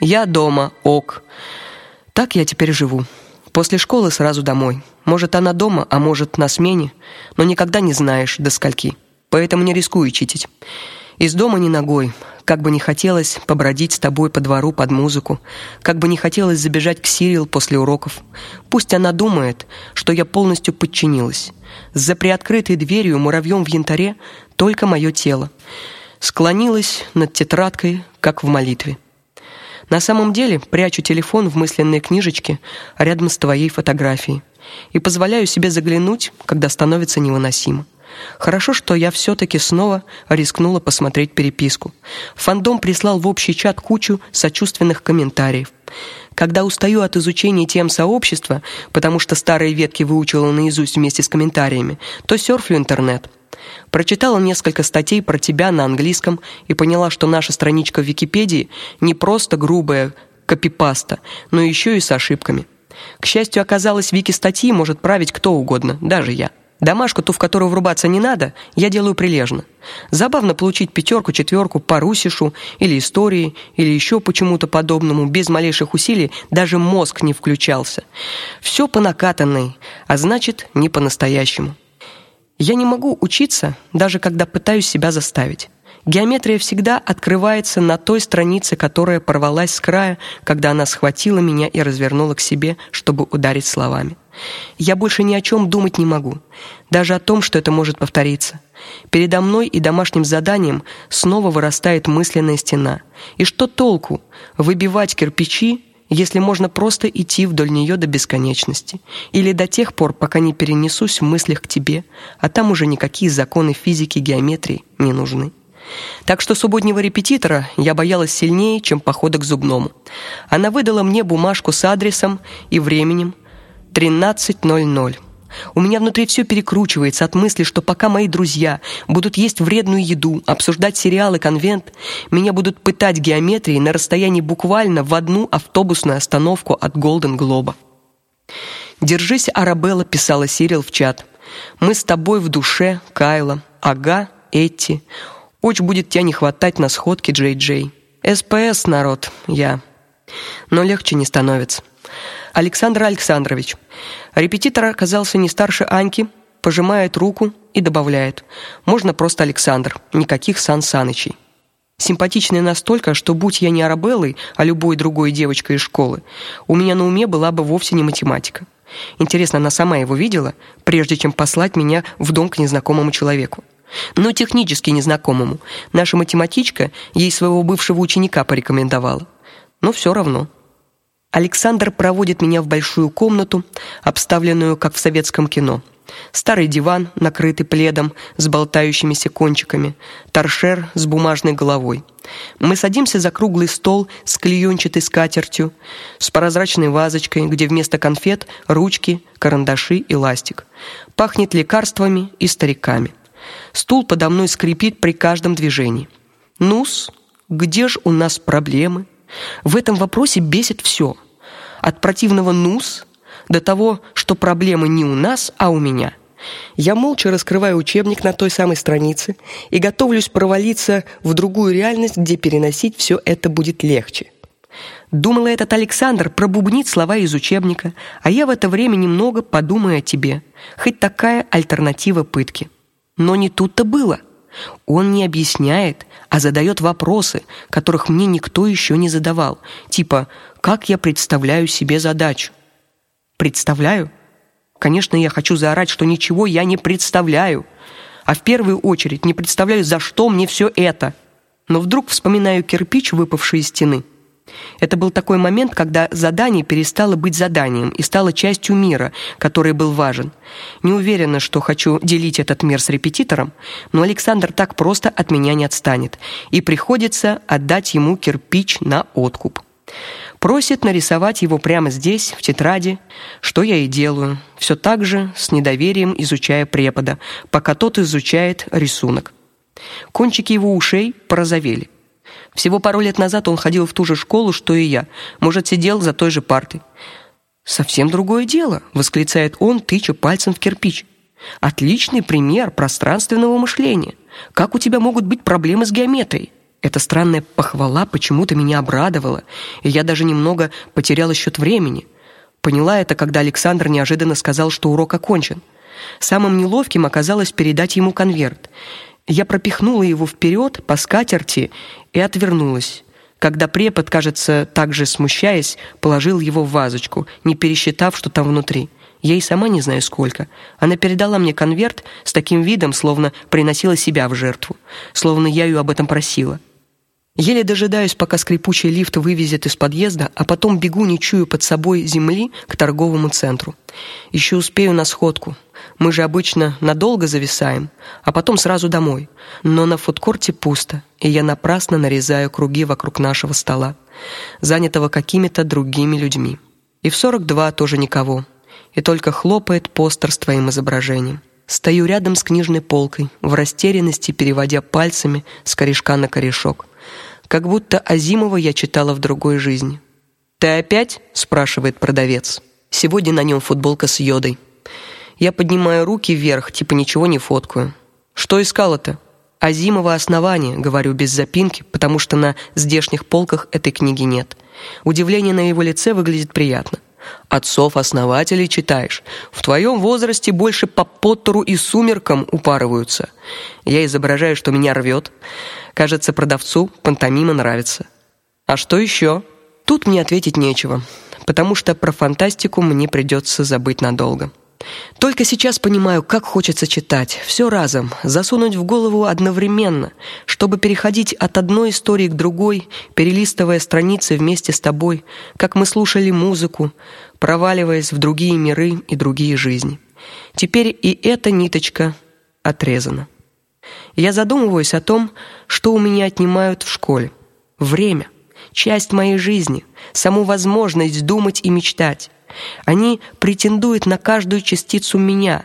Я дома, ок. Так я теперь живу. После школы сразу домой. Может, она дома, а может, на смене, но никогда не знаешь до скольки. Поэтому не рискую читить. Из дома ни ногой. Как бы не хотелось побродить с тобой по двору под музыку, как бы не хотелось забежать к Сирил после уроков. Пусть она думает, что я полностью подчинилась. За приоткрытой дверью муравьем в янтаре только мое тело. Склонилась над тетрадкой, как в молитве. На самом деле, прячу телефон в мысленной книжечке рядом с твоей фотографией и позволяю себе заглянуть, когда становится невыносимо. Хорошо, что я все таки снова рискнула посмотреть переписку. Фандом прислал в общий чат кучу сочувственных комментариев. Когда устаю от изучения тем сообщества, потому что старые ветки выучила наизусть вместе с комментариями, то серфлю интернет. Прочитала несколько статей про тебя на английском и поняла, что наша страничка в Википедии не просто грубая копипаста, но еще и с ошибками. К счастью, оказалось, вики статьи может править кто угодно, даже я. Домашку, ту, в которую врубаться не надо, я делаю прилежно. Забавно получить пятерку, четверку по русишу или истории, или еще почему-то подобному, без малейших усилий, даже мозг не включался. Все по накатанной, а значит, не по-настоящему. Я не могу учиться, даже когда пытаюсь себя заставить. Геометрия всегда открывается на той странице, которая порвалась с края, когда она схватила меня и развернула к себе, чтобы ударить словами. Я больше ни о чем думать не могу, даже о том, что это может повториться. Передо мной и домашним заданием снова вырастает мысленная стена. И что толку выбивать кирпичи, если можно просто идти вдоль нее до бесконечности, или до тех пор, пока не перенесусь в мыслях к тебе, а там уже никакие законы физики, геометрии не нужны. Так что субботнего репетитора я боялась сильнее, чем похода к зубному. Она выдала мне бумажку с адресом и временем 13:00. У меня внутри все перекручивается от мысли, что пока мои друзья будут есть вредную еду, обсуждать сериалы конвент, меня будут пытать геометрией на расстоянии буквально в одну автобусную остановку от Голден Глоба. Держись, Арабелла, писала Сирил в чат. Мы с тобой в душе, Кайла. Ага, Этти. Очень будет тебя не хватать на сходке Джей-Джей. СПС, народ, я. Но легче не становится. Александр Александрович. Репетитор оказался не старше Аньки, пожимает руку и добавляет: "Можно просто Александр, никаких Сан Санычей". Симпатичный настолько, что будь я не Арабеллой, а любой другой девочкой из школы, у меня на уме была бы вовсе не математика. Интересно, она сама его видела, прежде чем послать меня в дом к незнакомому человеку но технически незнакомому. Наша математичка ей своего бывшего ученика порекомендовала. Но все равно. Александр проводит меня в большую комнату, обставленную как в советском кино. Старый диван, накрытый пледом с болтающимися кончиками, торшер с бумажной головой. Мы садимся за круглый стол с клеенчатой скатертью, с прозрачной вазочкой, где вместо конфет ручки, карандаши и ластик. Пахнет лекарствами и стариками. Стул подо мной скрипит при каждом движении. Нус, где ж у нас проблемы? В этом вопросе бесит все. От противного нус до того, что проблемы не у нас, а у меня. Я молча раскрываю учебник на той самой странице и готовлюсь провалиться в другую реальность, где переносить все это будет легче. Думала этот Александр пробубнит слова из учебника, а я в это время немного подумаю о тебе. Хоть такая альтернатива пытке. Но не тут-то было. Он не объясняет, а задает вопросы, которых мне никто еще не задавал. Типа: "Как я представляю себе задачу?" Представляю? Конечно, я хочу заорать, что ничего я не представляю. А в первую очередь не представляю, за что мне все это. Но вдруг вспоминаю кирпич, выпавший из стены. Это был такой момент, когда задание перестало быть заданием и стало частью мира, который был важен. Не уверена, что хочу делить этот мир с репетитором, но Александр так просто от меня не отстанет, и приходится отдать ему кирпич на откуп. Просит нарисовать его прямо здесь, в тетради, что я и делаю, все так же с недоверием изучая препода, пока тот изучает рисунок. Кончики его ушей порозовели. Всего пару лет назад он ходил в ту же школу, что и я. Может, сидел за той же партой. Совсем другое дело, восклицает он, тыча пальцем в кирпич. Отличный пример пространственного мышления. Как у тебя могут быть проблемы с геометрией? Эта странная похвала почему-то меня обрадовала, и я даже немного потеряла счет времени. Поняла это, когда Александр неожиданно сказал, что урок окончен. Самым неловким оказалось передать ему конверт. Я пропихнула его вперед по скатерти и отвернулась. Когда препод, кажется, также смущаясь, положил его в вазочку, не пересчитав, что там внутри. Я и сама не знаю сколько. Она передала мне конверт с таким видом, словно приносила себя в жертву, словно я ее об этом просила. Еле дожидаюсь, пока скрипучий лифт вывезет из подъезда, а потом бегу, не чую под собой земли, к торговому центру. Еще успею на сходку. Мы же обычно надолго зависаем, а потом сразу домой. Но на фудкорте пусто, и я напрасно нарезаю круги вокруг нашего стола, занятого какими-то другими людьми. И в 42 тоже никого. И только хлопает постер с твоим изображением. Стою рядом с книжной полкой, в растерянности переводя пальцами с корешка на корешок как будто Азимова я читала в другой жизни. Ты опять? спрашивает продавец. Сегодня на нем футболка с йодой. Я поднимаю руки вверх, типа ничего не фоткаю. Что искала-то? Азимова основание, говорю без запинки, потому что на здешних полках этой книги нет. Удивление на его лице выглядит приятно. Отцов-основателей читаешь. В твоем возрасте больше по Поттеру и Сумеркам упарываются. Я изображаю, что меня рвет. Кажется, продавцу пантомима нравится. А что еще? Тут мне ответить нечего, потому что про фантастику мне придется забыть надолго. Только сейчас понимаю, как хочется читать, все разом, засунуть в голову одновременно, чтобы переходить от одной истории к другой, перелистывая страницы вместе с тобой, как мы слушали музыку, проваливаясь в другие миры и другие жизни. Теперь и эта ниточка отрезана. Я задумываюсь о том, что у меня отнимают в школе. Время, часть моей жизни, саму возможность думать и мечтать. Они претендуют на каждую частицу меня.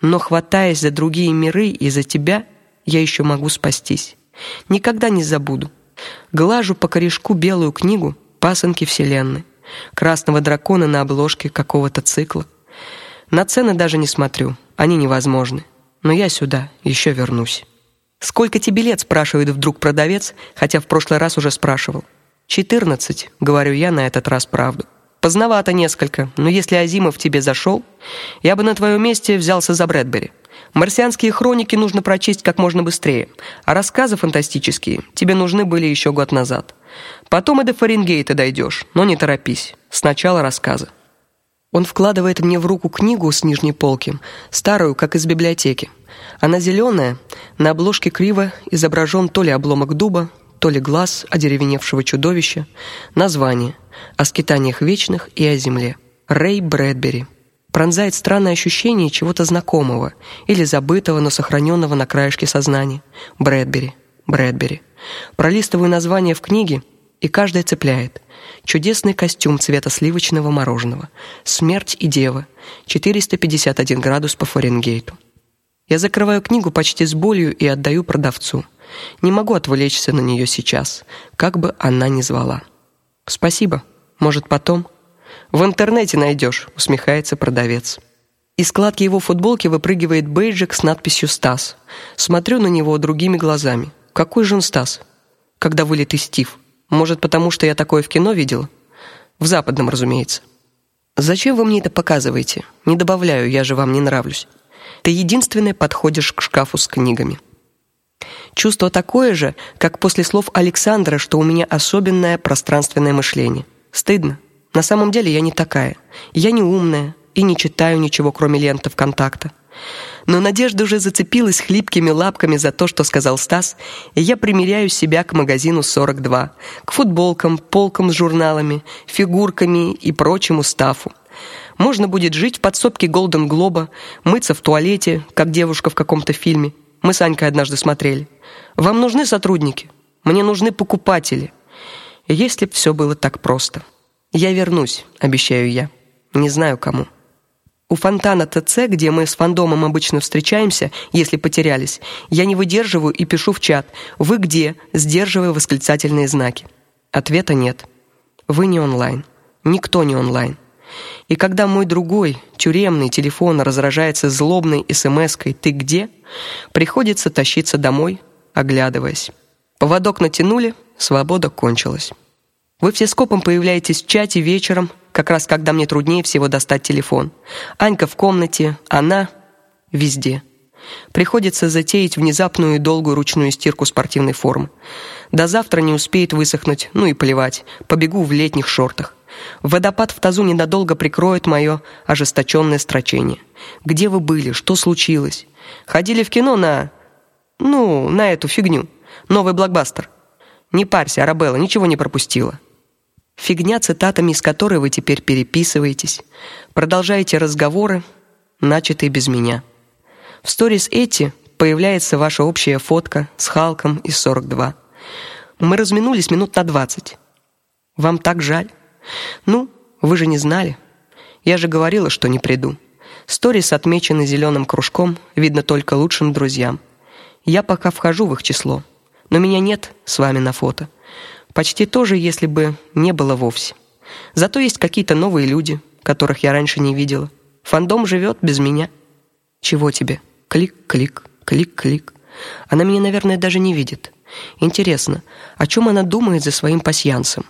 Но хватаясь за другие миры и за тебя, я еще могу спастись. Никогда не забуду. Глажу по корешку белую книгу Пасынки вселенной, красного дракона на обложке какого-то цикла. На цены даже не смотрю, они невозможны. Но я сюда еще вернусь. Сколько тебе лет, спрашивает вдруг продавец, хотя в прошлый раз уже спрашивал. «Четырнадцать», — говорю я на этот раз правду. Поздновато несколько, но если Азимов тебе зашел, я бы на твоем месте взялся за Брэдбери. Марсианские хроники нужно прочесть как можно быстрее, а рассказы фантастические тебе нужны были еще год назад. Потом и до Фаренгейта дойдешь, но не торопись. Сначала рассказы. Он вкладывает мне в руку книгу с нижней полки, старую, как из библиотеки. Она зеленая, на обложке криво изображен то ли обломок дуба, то ли глаз одеревеневшего чудовища. Название о скитаниях вечных и о земле. Рэй Брэдбери. Пронзает странное ощущение чего-то знакомого или забытого, но сохраненного на краешке сознания. Брэдбери. Брэдбери. Пролистываю название в книге, и каждое цепляет. Чудесный костюм цвета сливочного мороженого. Смерть и дева. 451 градус по Фаренгейту. Я закрываю книгу почти с болью и отдаю продавцу. Не могу отвлечься на нее сейчас, как бы она ни звала. Спасибо. Может, потом? В интернете найдешь», — усмехается продавец. Из складки его футболки выпрыгивает бейджик с надписью Стас. Смотрю на него другими глазами. Какой же он Стас? Когда вылитый Стив? Может, потому что я такое в кино видел? В западном, разумеется. Зачем вы мне это показываете? Не добавляю, я же вам не нравлюсь. Ты единственная подходишь к шкафу с книгами. Чувство такое же, как после слов Александра, что у меня особенное пространственное мышление. Стыдно. На самом деле я не такая. Я не умная и не читаю ничего, кроме ленты ВКонтакте. Но Надежда уже зацепилась хлипкими лапками за то, что сказал Стас, и я примеряю себя к магазину 42, к футболкам, полкам с журналами, фигурками и прочему стафу. Можно будет жить в подсобке Голден Глоба, мыться в туалете, как девушка в каком-то фильме. Мы с Анькой однажды смотрели. Вам нужны сотрудники? Мне нужны покупатели. Если б все было так просто. Я вернусь, обещаю я. Не знаю кому. У фонтана ТЦ, где мы с фандомом обычно встречаемся, если потерялись, я не выдерживаю и пишу в чат: "Вы где?" сдерживая восклицательные знаки. Ответа нет. Вы не онлайн. Никто не онлайн. И когда мой другой, тюремный телефон разражается злобной СМСкой: "Ты где?", приходится тащиться домой, оглядываясь. Поводок натянули, свобода кончилась. Вы все скопом появляетесь в чате вечером, как раз когда мне труднее всего достать телефон. Анька в комнате, она везде. Приходится затеять внезапную и долгую ручную стирку спортивной формы. До завтра не успеет высохнуть, ну и плевать. Побегу в летних шортах. Водопад в тазу ненадолго прикроет мое ожесточенное строчение. Где вы были? Что случилось? Ходили в кино на ну, на эту фигню. Новый блокбастер. Не парься, Арабелла, ничего не пропустила. Фигня, цитатами из которой вы теперь переписываетесь. Продолжаете разговоры, начатые без меня. В сторис эти появляется ваша общая фотка с Халком из 42. Мы разминулись минут на двадцать. Вам так жаль? Ну, вы же не знали. Я же говорила, что не приду. Сторис отмечены зеленым кружком, видно только лучшим друзьям. Я пока вхожу в их число, но меня нет с вами на фото. Почти тоже, если бы не было вовсе. Зато есть какие-то новые люди, которых я раньше не видела. Фандом живет без меня. Чего тебе? Клик-клик, клик-клик. Она меня, наверное, даже не видит. Интересно, о чем она думает за своим пасьянсом?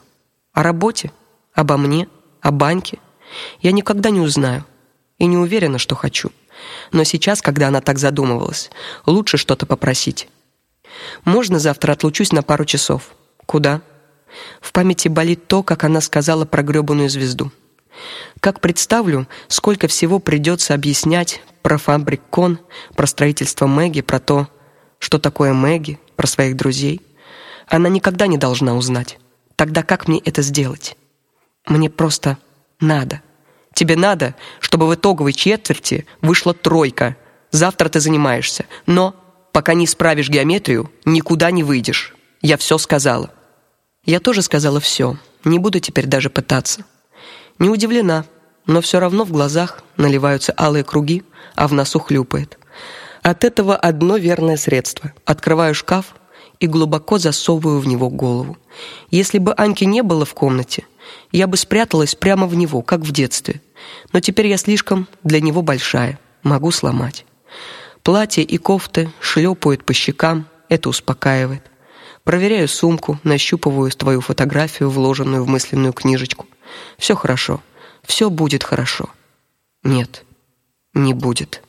О работе? Обо мне? О банке? Я никогда не узнаю и не уверена, что хочу. Но сейчас, когда она так задумывалась, лучше что-то попросить. Можно завтра отлучусь на пару часов. Куда? В памяти болит то, как она сказала про грёбаную звезду. Как представлю, сколько всего придется объяснять про фабрик Кон, про строительство Мэгги, про то, что такое Мэгги, про своих друзей. Она никогда не должна узнать. Тогда как мне это сделать? Мне просто надо. Тебе надо, чтобы в итоговой четверти вышла тройка. Завтра ты занимаешься, но пока не исправишь геометрию, никуда не выйдешь. Я все сказала. Я тоже сказала все. Не буду теперь даже пытаться. Не удивлена, но все равно в глазах наливаются алые круги, а в носу хлюпает. От этого одно верное средство. Открываю шкаф и глубоко засовываю в него голову. Если бы Аньки не было в комнате, я бы спряталась прямо в него, как в детстве. Но теперь я слишком для него большая, могу сломать. Платье и кофты шлепают по щекам, это успокаивает. Проверяю сумку, нащупываю твою фотографию, вложенную в мысленную книжечку. Все хорошо. все будет хорошо. Нет. Не будет.